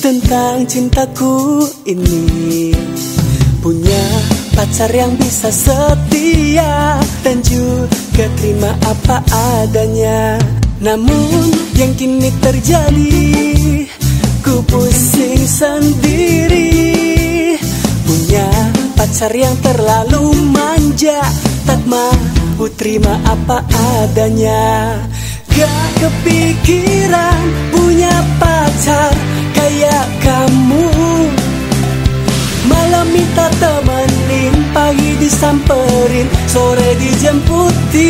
tentang cintaku ini. Punya pacar yang bisa setia Dan juga terima apa adanya. Namun yang kini terjadi Ku pusing sendiri. Punya pacar yang terlalu manja Tak mau terima apa adanya. Gak kepikiran Minta temenin, pagi disamperin, sore dijemputin.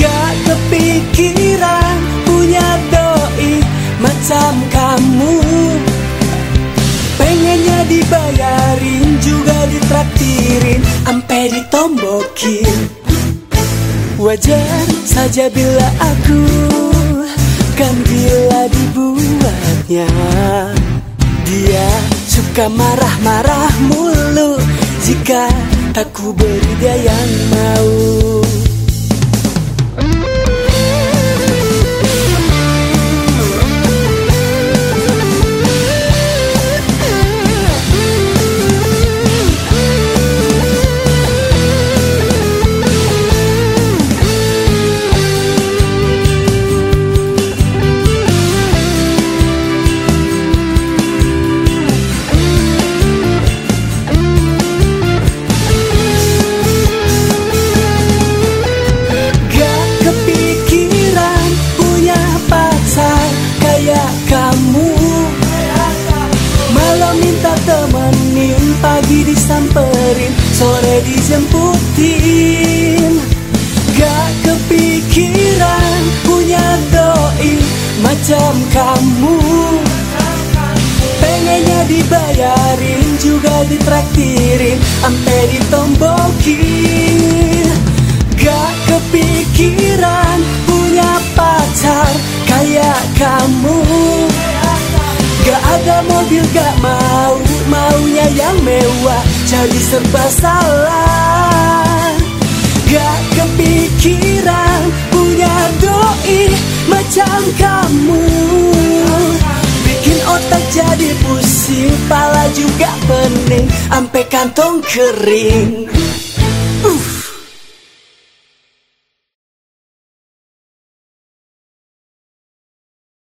Gak kepikiran punya doi macam kamu. Pengennya dibayarin, juga ditraktirin, ampe ditombokin. Wajar saja bila aku kan gila dibuatnya suka marah-marah mulu Jika tak ku beri dia yang mau Pagi disamperin, sore dijemputin. Gak kepikiran punya doi macam kamu. Pengennya dibayarin, juga ditraktirin Ampe ditombokin. Gak kepikiran punya pacar kayak kamu. Gak ada mobil gak mau Maunya yang mewah Jadi serba salah. Gak kepikiran Punya doi Macam kamu. Bikin otak jadi pusing Pala juga pening Ampe kantong kering. Uh.